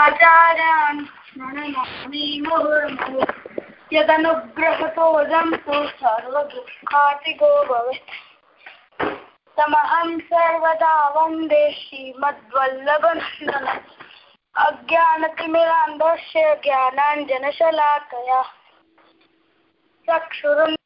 મજારણ નણનામી મોહમો યદનુગ્રહતો જમતો સર્વ દુઃખાતિગો ભવે તમહમ સર્વદા વંદે શ્રીમદ્વલ્લભનંદન અજ્ઞાનતિમિરાંધસ્ય જ્ઞાનાંજનશલાકયા ચક્ષુરુન્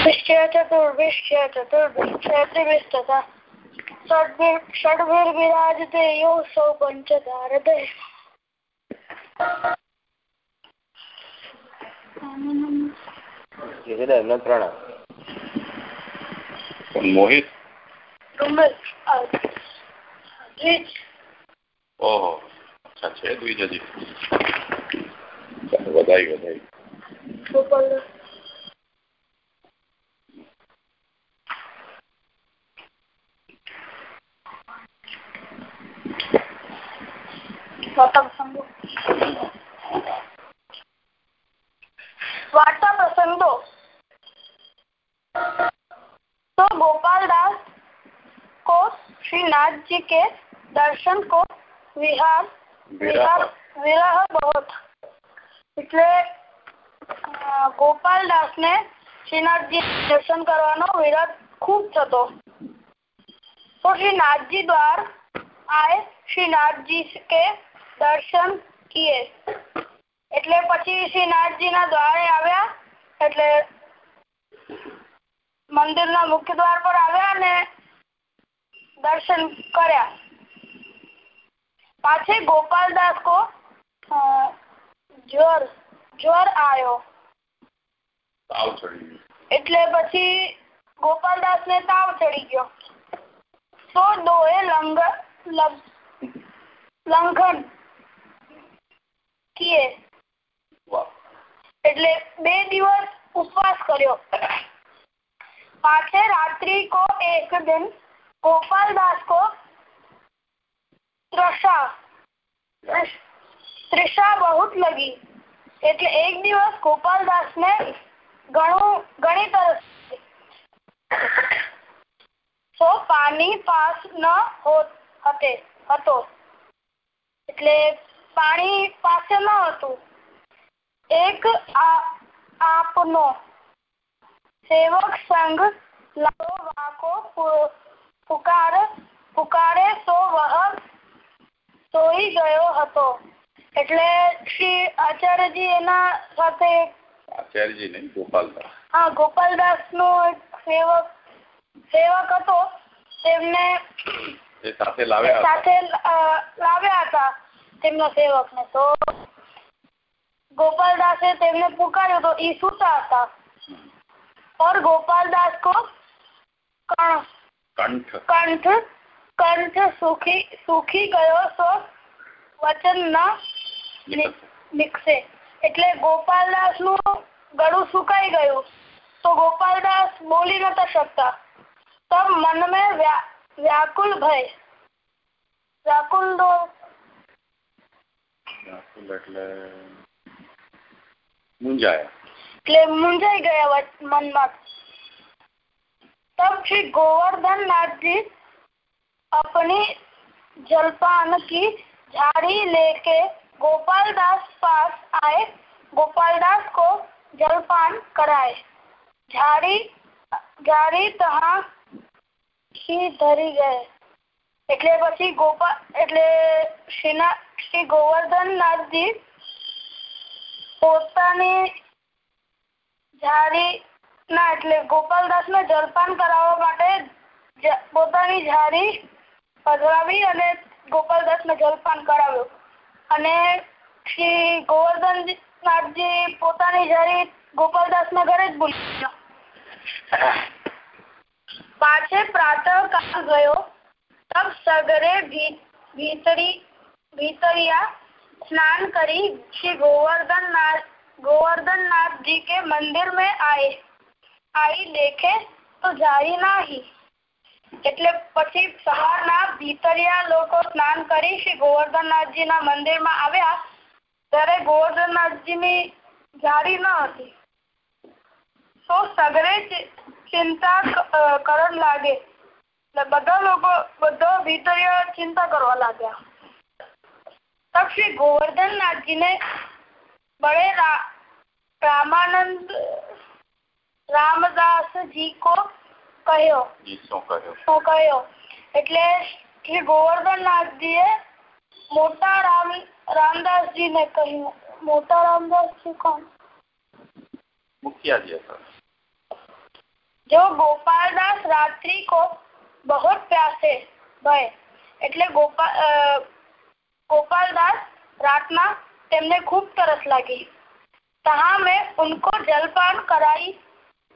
વિષ્ઠ્યા ચતુર્વિષ્ઠ્યા ચતુર્વિષ્ઠ્યા ત્રિવિષ્ઠતા ષડભિર્વિરાજતે યો સૌ પંચધારતે મોહિત? ઓહો, અચ્છા, છે દ્વિજ વધાઈ વધાઈ પ્રસંગો વાર્તા तो गोपाल दास को श्रीनाथ जी के દર્શન કો વિહાર, વિરહ બહોત. એટલે ગોપાલદાસ ને શ્રીનાથજી દર્શન કરવાનો વિરોધ ખૂબ થતો. તો શ્રીનાથજી દ્વાર આય શ્રીનાથજી કે દર્શન કિए એટલે પછી શ્રીનાથજી ના દ્વારે આવ્યા. એટલે મંદિર ના મુખ્ય દ્વાર પર આવ્યા અને દર્શન કર્યા. પાછે ગોપાલદાસ કો જ્વર જ્વર આવ્યો તાવ ચડી એટલે પછી ગોપાલદાસ ને તાવ ચડી ગયો. તો દોએ લંગ લંઘન કિએ વાહ એટલે બે દિવસ ઉપવાસ કર્યો पाछे रात्रि को एक दिन गोपाल दास को तृषा तृषा बहुत लगी એટલે એક દિવસ ગોપાલ દાસ ને ઘણું ઘણી તરસ તો પાણી પાસ ન હોત હતે હતો એટલે પાણી પાસે ન હતું. એક આપનો સેવક સંઘ લાવો વાકો પુકાર પુકારે તો વહ સોઈ ગયો હતો. એટલે શ્રી આચાર્યજી એના સાથે આચાર્યજી નહીં ગોપાલદાસ. હા ગોપાલદાસ નો એક સેવક સેવક હતો. તેમને સાથે લાવ્યા હતા. સાથે અ, લાવ્યા હતા તેમના સેવક ને તો ગોપાલદાસે તેમને પુકાર્યો તો ઈ સુતા હતા और गोपालदास को क- કંઠ કંઠ કંઠ સુખી સુખી ગયો તો વચન ન નિ- નિકસે એટલે ગોપાલદાસ નું ગળું સુકાઈ ગયું તો ગોપાલદાસ બોલી નતા શકતા તબ મન में व्या, व्याकुल भय व्याकुल નો વ્યાકુલ એટલે મૂંઝાયા એટલે મુંજાઈ ગયા વચ- મનમાં तब श्री गोवर्धन नाथ जी अपनी जलपान की झाड़ी लेके गोपाल दास पास आए गोपाल दास को जलपान कराए झाड़ी झाड़ी તહા ही ધરી ગયે એટલે પછી ગોપાલ એટલે શ્રીના શ્રી ગોવર્ધનનાથજી પોતાની જારી ના એટલે ગોપાલદાસ ને જલપાન કરાવવા માટે પોતાની જારી પધરાવી અને ગોપાલદાસ ને જલપાન કરાવ્યું. અને શ્રી ગોવર્ધનનાથજી પોતાની જારી ગોપાલદાસ ના ઘરે જ ભૂલી પાછે પ્રાતઃ કાળ ગયો. તબ સગરે ભીતરી ભીતરિયા स्नान करी श्री गोवर्धन नाथ गोवर्धन नाथ जी के मंदिर में आए आई देखे તો જારી નાહી એટલે પછી સવારના ભીતરિયા લોકો સ્નાન કરી શ્રી ગોવર્ધનનાથજી ના મંદિર માં આવ્યા ત્યારે ગોવર્ધનનાથજીની જારી ન હતી તો સગરે ચિંતા કરવા લાગે એટલે બધા લોકો બધા ભીતરીય ચિંતા કરવા લાગ્યા તબ શ્રી ગોવર્ધનનાથજીને बड़े रा, रामानंद રામદાસજી કો કહ્યો? શું કહ્યો? એટલે શ્રી ગોવર્ધનનાથજીએ મોટા રામ રામદાસજી ને કહ્યું. મોટા રામદાસજી કોણ? મુખિયાજી જો ગોપાલદાસ રાત્રિ કો બહુ પ્યાસે ભય એટલે ગોપાલ ગોપાલદાસ રાતના તેમને ખૂબ તરસ લાગી. मैं उनको जलपान कराई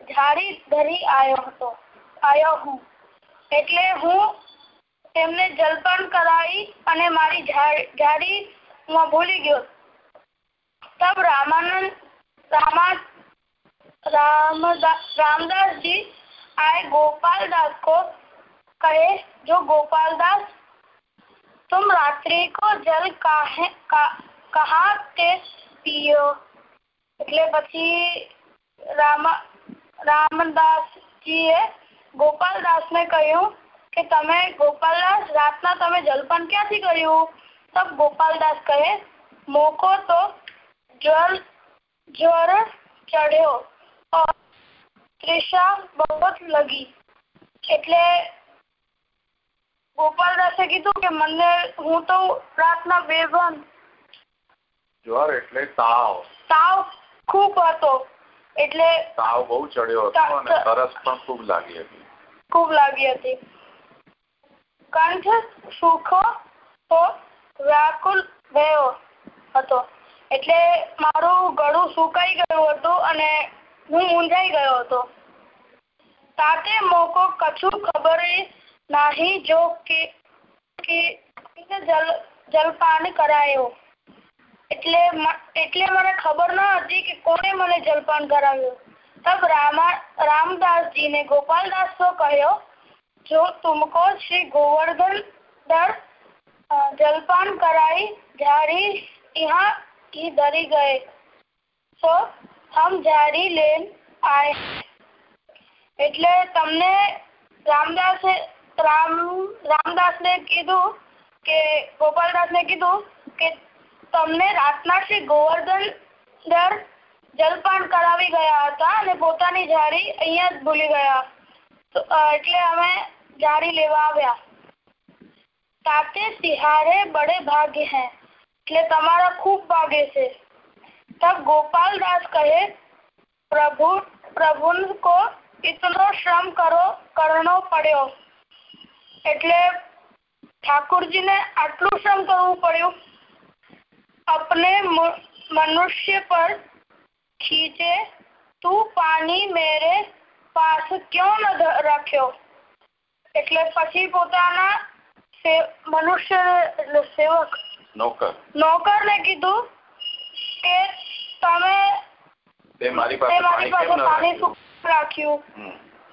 झाड़ी ધરી આવ્યો હતો. આવ્યો હું. એટલે હું તેમને જલપાન કરાવી અને મારી ઝાડી માં ભૂલી ગયો. તબ રામાનંદ રામदास રામદાસજી आए गोपाल दास को कहे जो गोपाल दास तुम रात्रि को जल काहे कहा के पियो એટલે પછી રામ રામદાસજી એ ગોપાલદાસ ને કહ્યું કે તમે ગોપાલદાસ રાતના તમે જલપાન ક્યાંથી કર્યું તબ ગોપાલદાસ કહે મોકો તો જલ જ્વર ચઢ્યો ત્રિષા બહુત લગી એટલે ગોપાલદાસે કીધું કે મને હું તો રાતના બેભાન જ્વર એટલે તાવ. તાવ ખૂબ હતો. એટલે તાવ બહુ ચડ્યો હતો અને તરસ પણ ખૂબ લાગી હતી. ખૂબ લાગી હતી. કંઠ સુખો તો વ્યાકુલ ગયો હતો. એટલે મારું ગળું સુકાઈ ગયું હતું અને હું મૂંઝાઈ ગયો હતો. તાતે મોકો કછું ખબર નહીં જો કે જલ જલપાન કરાયો એટલે એટલે મને ખબર ન હતી કે કોણે મને જલપાન કરાવ્યો તબ રામા रामदास ने गोपालदास को कहो जो तुमको श्री गोवर्धन दर जलपान कराई जारी यहाँ ही दरी गए तो હમ જારી લેન આય એટલે તમને રામદાસે રામ રામદાસ ને કીધું કે ગોપાલદાસ ને કીધું કે તમને રાતના શ્રી ગોવર્ધન દર જલપાન કરાવી ગયા હતા અને પોતાની જારી અહીંયા જ ભૂલી ગયા એટલે અમે જારી લેવા આવ્યા તાતે તિહારે બડે ભાગ્ય હે એટલે તમારા ખૂબ ભાગ્ય છે तब गोपाल दास कहे प्रभु प्रभु को इतनो श्रम करो करनो પડ્યો એટલે ઠાકોરજી ને આટલું શ્રમ કરવું પડ્યું. अपने मनुष्य पर खींचे तू पानी मेरे पास क्यों न रख्यो એટલે પછી પોતાના મનુષ્ય સેવક નોકર. નોકર ને કીધું કે તમે તે મારી પાસે પાણી કેમ રાખ્યું?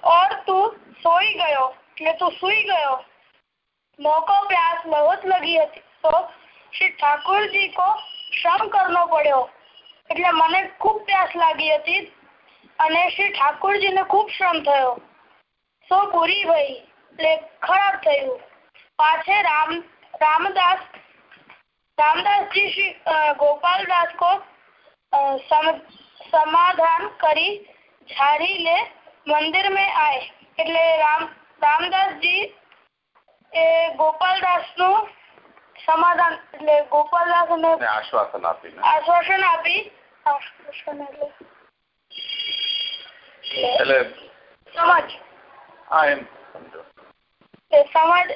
ઓર તું સોઈ ગયો. ને તું સૂઈ ગયો. મોકો प्यास बहुत લગી હતી. તો શ્રી ઠાકોરજી કો શ્રમ કરનો પડ્યો. એટલે મને ખૂબ પ્યાસ લાગી હતી અને શ્રી ઠાકોરજીને ખૂબ શ્રમ થયો. સો પૂરી ગઈ એટલે ખરાબ થયું. પાછે રામ, રામદાસ, રામદાસજી શ્રી ગોપાલદાસ કો સમાધાન કરી झारी લે મંદિર મેં આય. એટલે રામ રામદાસજી એ ગોપાલદાસનું સમાધાન એટલે ગોપાલદાસ ને ને આશ્વાસન આપી આશ્વાસન આપી. આશ્વાસન એટલે સમાજ. હા એમ સમજો. સમજ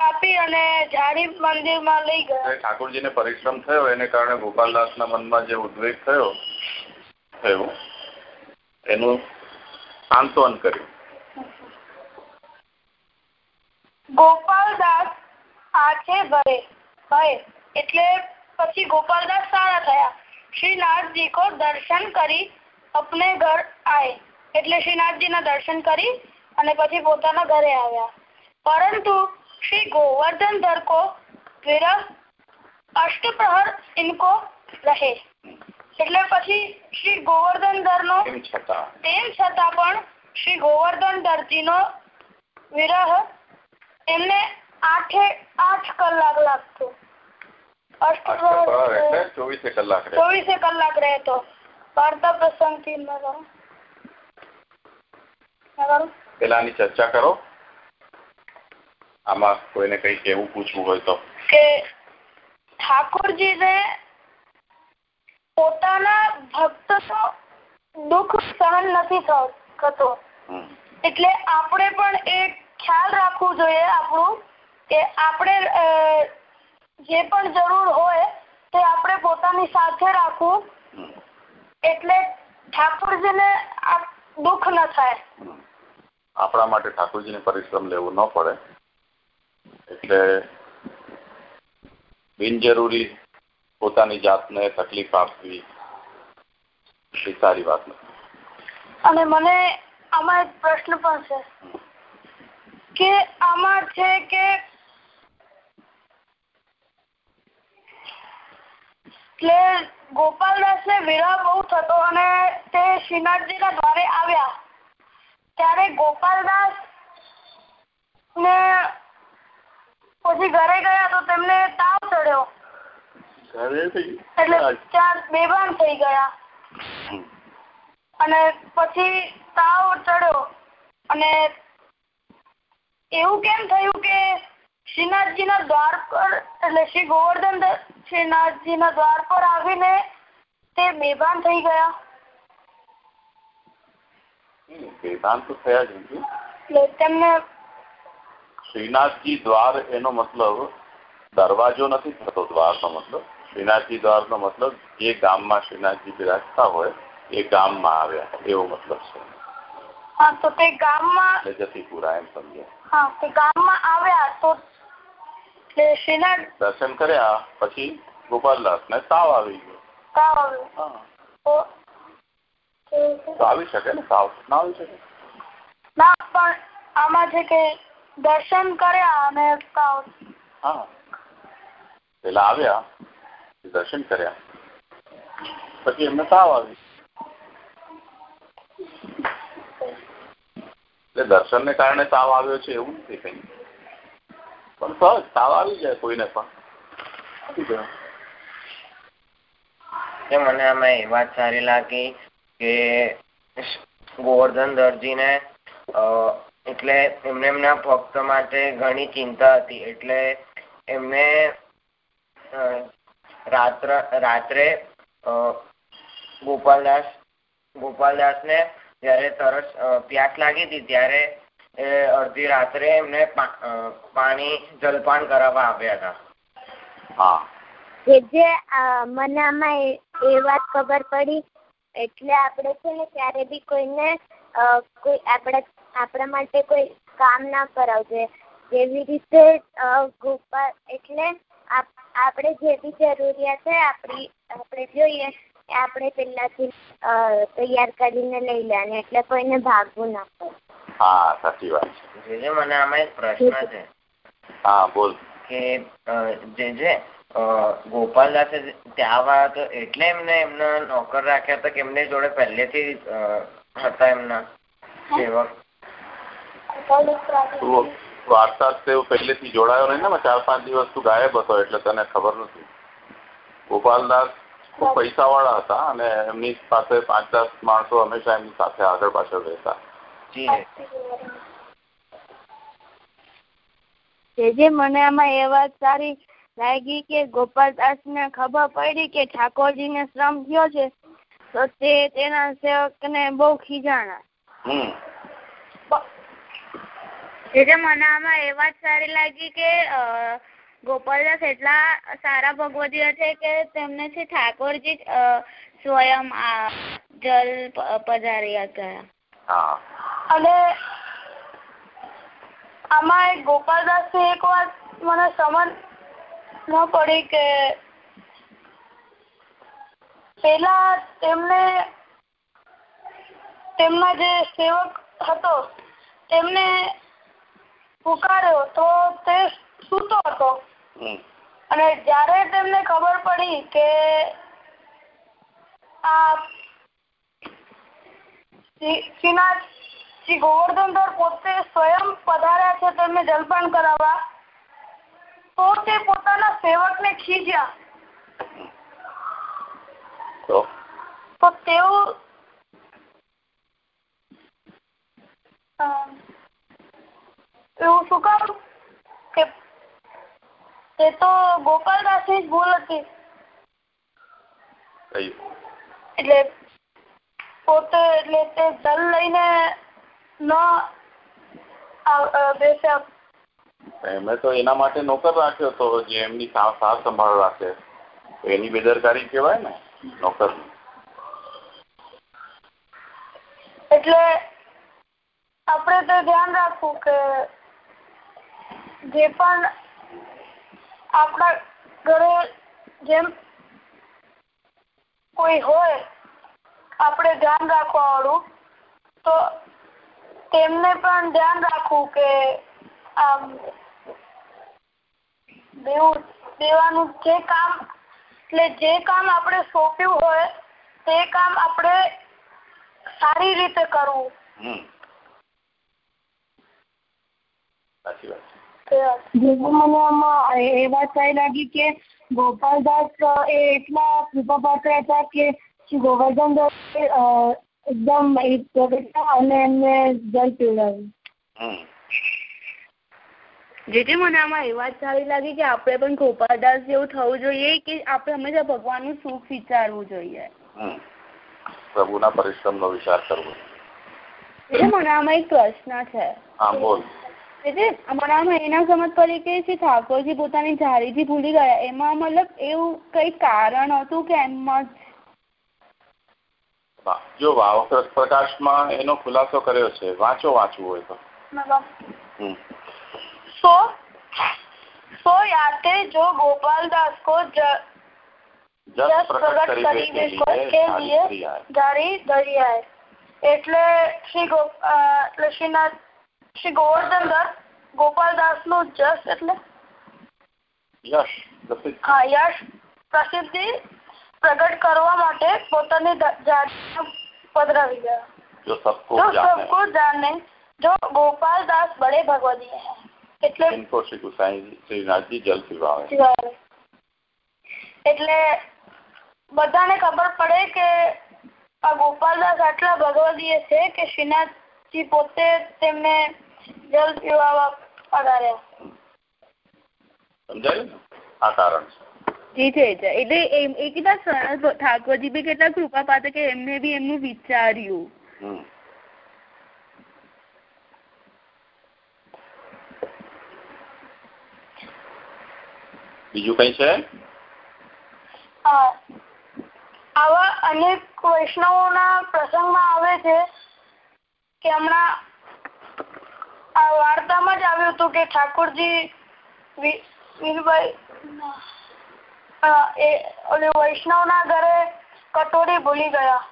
આપી અને ઝાડી મંદિરમાં લઈ ગયા. એટલે ઠાકોરજીને પરિશ્રમ થયો એને કારણે ગોપાલદાસના મનમાં જે ઉદ્વેગ થયો થયું એનું સાંત્વન કર્યું. ગોપાલદાસ આજે ભરે. ભય. એટલે પછી ગોપાલદાસ સારા થયા. શ્રીનાથજી કો દર્શન કરી અપને ઘર આય. એટલે શ્રીનાથજી ના દર્શન કરી અને પછી પોતાના ઘરે આવ્યા. પરંતુ શ્રી ગોવર્ધન ધર કો વિરહ અષ્ટપ્રહર ઇનકો રહે. એટલે પછી શ્રી ગોવર્ધન નો તેમ છતાં પણ શ્રી ગોવર્ધન દરજીનો વિરહ એમને આઠે આઠ કલાક લાગતો. ચોવીસે કલાક ચોવીસે કલાક રહેતો. વાર્તા પ્રસંગથી પેલા ની પેલાની ચર્ચા કરો. આમાં કોઈને કઈ કેવું પૂછવું હોય તો. કે ઠાકોરજીને પોતાના ભક્તનો દુઃખ સહન નથી થતો. એટલે આપણે પણ એ ખ્યાલ રાખવું જોઈએ આપણું કે આપણે જે પણ જરૂર હોય તે આપણે પોતાની સાથે રાખવું. એટલે ઠાકોરજીને દુઃખ ન થાય. આપણા માટે ઠાકોરજીને પરિશ્રમ લેવું ન પડે. એટલે બિનજરૂરી પોતાની જાતને તકલીફ આપવી. એ સારી વાત નથી. અને મને આમાં એક પ્રશ્ન પણ છે. કે આમાં છે કે ગોપાલદાસ ને વિરહ બહુ થતો અને તે શ્રીનાથજી ના દ્વારે આવ્યા. ત્યારે ગોપાલદાસ ને પછી ઘરે ગયા તો તેમને તાવ ચડ્યો. એટલે બેભાન થઈ ગયા. અને પછી તાવ ચડ્યો. અને એવું કેમ થયું કે શ્રીનાથજી ના દ્વાર પર એટલે શ્રી ગોવર્ધન શ્રીનાથજી ના દ્વાર પર આવીને તે બેભાન થઈ ગયા. બેભાન તો થયા જ નથી. એટલે તેમને શ્રીનાથજી દ્વાર એનો મતલબ દરવાજો નથી થતો દ્વારનો મતલબ. શ્રીનાથજી દ્વારનો મતલબ જે ગામમાં શ્રીનાથજી બિરાજતા હોય એ ગામમાં આવ્યા એવો મતલબ છે. હા તો તે ગામમાં એટલે જતીપુરા એમ સમજે. હા તે ગામમાં આવ્યા તો એટલે શ્રીનાથ દર્શન કર્યા પછી ગોપાલદાસ ને તાવ આવી ગયો. તાવ આવ્યો. હા. તો તે- તો આવી શકે ને તાવ? ના આવી શકે? ના પણ આમાં છે કે દર્શન કર્યા અને તાવ. હા. પેલા આવ્યા દર્શન કર્યા. પછી એમને તાવ આવી. એટલે દર્શનને કારણે તાવ આવ્યો છે એવું નથી કઈ. પણ સહજ તાવ આવી જાય કોઈને પણ. મને આમાં એ વાત સારી લાગી કે ગોવર્ધન દરજીને એટલે એમને એમના ભક્ત માટે ઘણી ચિંતા હતી. એટલે એમને રાત્ર રાત્રે ગોપાલદાસ ગોપાલદાસને જયારે તરસ પ્યાસ લાગી હતી ત્યારે એ અડધી રાત્રે એમને પાણી જલપાન કરાવવા આવ્યા હતા. હા. જે જે મને આમાં એ એ વાત ખબર પડી એટલે આપણે છે ને ક્યારે બી કોઈને કોઈ આપણે આપણા માટે કોઈ કામ ના કરાવજે. જેવી રીતે ગોપાલ એટલે આપ- આપણે જે બી જરૂરિયાત છે આપણી આપણે જોઈએ એ આપણે પહેલાથી તૈયાર કરીને લઈ લેવાની એટલે કોઈને ભાગવું ના પડે. હા સાચી વાત છે. જે મને આમાં એક પ્રશ્ન છે. હા બોલ. કે જે જે ગોપાલ ગોપાલદાસે ત્યાં આવ્યા તો એટલે એમને એમના નોકર રાખ્યા હતા કે એમને જોડે પહેલેથી હતા એમના સેવક? વાર્તા તે પહેલેથી જોડાયો નહીં ને ચાર પાંચ દિવસ તું ગાયબ હતો એટલે તને ખબર નથી ગોપાલદાસ ખૂબ પૈસા વાળા હતા અને એમની પાસે પાંચ દસ માણસો હંમેશા એમની સાથે આગળ પાછળ રહેતા. જી. જે જે મને આમાં એ વાત સારી લાગી કે ગોપાલદાસ ને ખબર પડી કે ઠાકોરજી ને શ્રમ થયો છે તો તે તેના સેવક ને બહુ ખીજાણા. હમ. જે જે મને આમાં એ વાત સારી લાગી કે ગોપાલદાસ એટલા સારા ભગવદીય છે કે તેમને છે ઠાકોરજી જ, અ, સ્વયં આ જલ પધાર્યા ગયા અને આમાં એક ગોપાલદાસ એક વાત મને સમજ ન પડી કે પેલા તેમને તેમના જે સેવક હતો તેમને પુકાર્યો તો તે સૂતો હતો. અને જ્યારે તેમને ખબર પડી કે આ શ્રી શ્રીનાથ શ્રી ગોવર્ધનધર પોતે સ્વયં પધાર્યા છે તેમને જલપાન કરાવવા તો તે પોતાના સેવકને ખીજ્યા. તો? તેઓ એવું શું કામ? કે તે તો ગોપાલદાસની જ ભૂલ હતી. એટલે પોતે એટલે તે જલ લઈને ન બેસે એમણે તો એના માટે નોકર રાખ્યો હતો જે એમની સાર સંભાળ રાખે. એની બેદરકારી કહેવાય ને નોકર. એટલે આપણે તો ધ્યાન રાખવું કે જે પણ આપણા ઘરે જેમ કોઈ હોય, આપણે ધ્યાન રાખવા વાળું તો તેમને પણ ધ્યાન રાખવું કે આમ દેવું, દેવાનું જે કામ, એટલે જે કામ આપણે સોંપ્યું હોય, તે કામ આપણે સારી રીતે કરવું. સાચી વાત મને આમાં એ એ વાત સારી લાગી કે ગોપાલદાસ એ એટલા કૃપાપાત્ર હતા કે શ્રી ગોવર્ધન એકદમ પ્રગટ્યા અને એમને જલ પીવડાવ્યું. જેથી મને આમાં એ વાત સારી લાગી કે આપણે પણ ગોપાલદાસ જેવું થવું જોઈએ કે આપણે હંમેશા ભગવાનનું સુખ વિચારવું જોઈએ. પ્રભુના પરિશ્રમનો વિચાર કરવો. એટલે મને આમાં એક પ્રશ્ન છે. હા બોલ. છે જે અમારામાં એના સમજ પડી કે જે ઠાકોરજી પોતાની જારીથી ભૂલી ગયા. એમાં મતલબ એવું કઈ કારણ હતું કે એમાં જો? વાવકૃત પ્રકાશમાં એનો ખુલાસો કર્યો છે વાંચો વાંચવું હોય તો. સો સો યાતે જો ગોપાલદાસ કો જસ પ્રગટ કરી દેશો કે લીએ જારી દરિયાએ. એટલે શ્રી ગોપ એટલે શ્રી ગોવર્ધન દાસ ગોપાલ દાસ નો જસ એટલે હા યશ પ્રસિદ્ધિ પ્રગટ કરવા માટે પોતાની જાતને પધરાવી ગયા. જો સબકો સબકો જાને જો ગોપાલદાસ બડે ભગવદી હે એટલે ઇનકો શ્રી બધાને ખબર પડે કે આ ગોપાલ દાસ આટલા ભગવદીય છે કે શ્રીનાથજી પોતે તેમને જલ પીવા પધાર્યા સમજાયું? ને આ કારણ છે. જી છે છે એટલે એમ એ કેટલા સરસ ઠાકોરજી બી કેટલા કૃપા પાત્ર કે એમને બી એમનું વિચાર્યું. બીજું કઈ છે? હા. આવા અનેક વૈષ્ણવોના પ્રસંગમાં આવે છે કે હમણાં આ વાર્તામાં જ આવ્યું હતું કે ઠાકોરજી વૈષ્ણવ ના ઘરે કટોરી ભૂલી ગયા.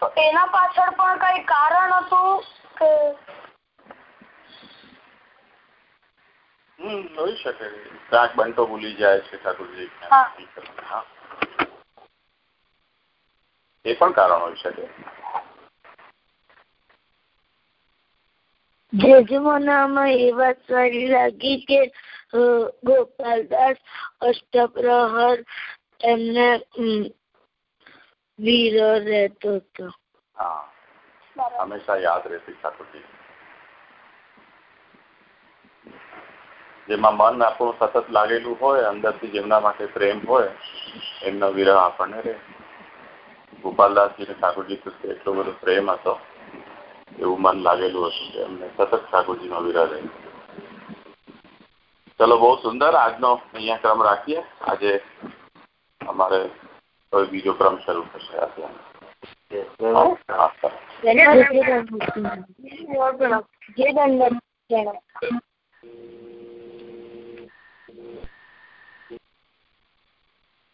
તો એના પાછળ પણ કઈ કારણ હતું કે હમ હોઈ શકે. ક્યાંક ભૂલી જાય છે ઠાકોરજી. હા. હા. એ પણ કારણ હોઈ શકે. જજમાનામાં એ વાત સારી લાગી કે ગોપાલદાસ અષ્ટપ્રહર એમને વીર રહેતો હતો. હા. હંમેશા યાદ રહેતી ઠાકોરજી જેમાં મન આપણું સતત લાગેલું હોય, અંદરથી જેમના માટે પ્રેમ હોય, એમનો વિરહ આપણને રહે. ગોપાલદાસજીને ઠાકોરજી પ્રત્યે એટલો બધો પ્રેમ હતો. એવું મન લાગેલું હશે એમને સતત ઠાકોરજીનો નો વિરાજ ચલો બહુ સુંદર. આજનો અહીંયા ક્રમ રાખીએ. આજે અમારે કોઈ બીજો ક્રમ શરૂ થશે અત્યારે હા, હા. જે દંડ